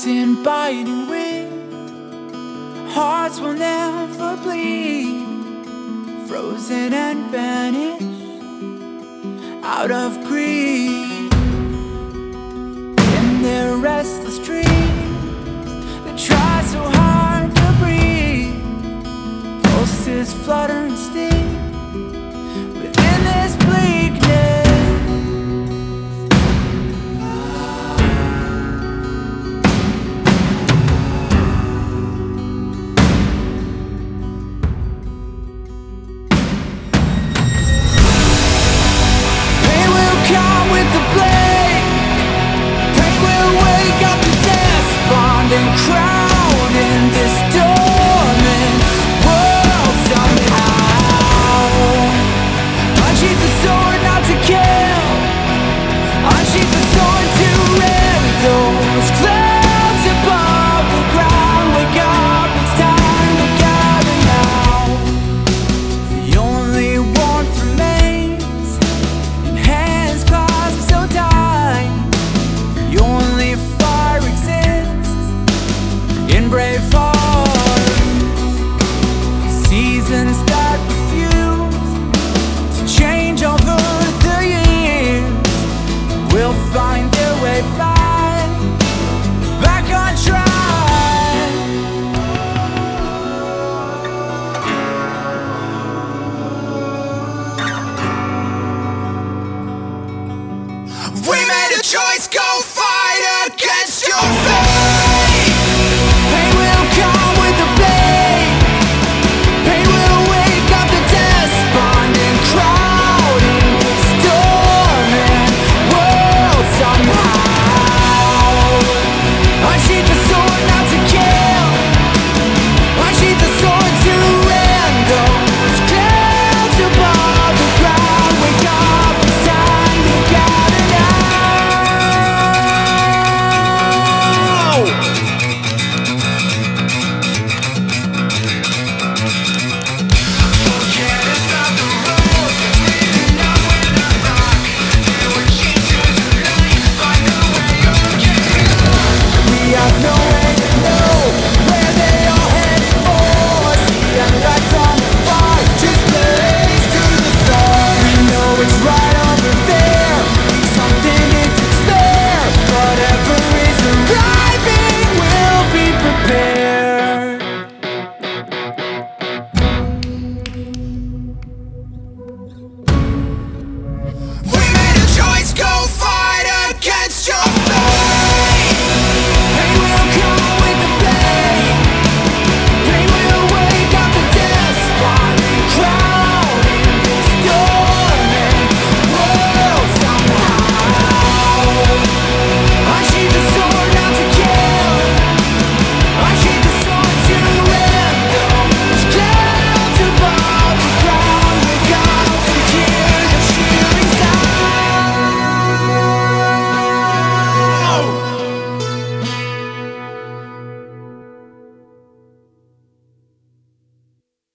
in biting wind. Hearts will never bleed, frozen and banished out of greed. In their restless dreams, they try so hard to breathe. Pulses flutter and steal. choice goes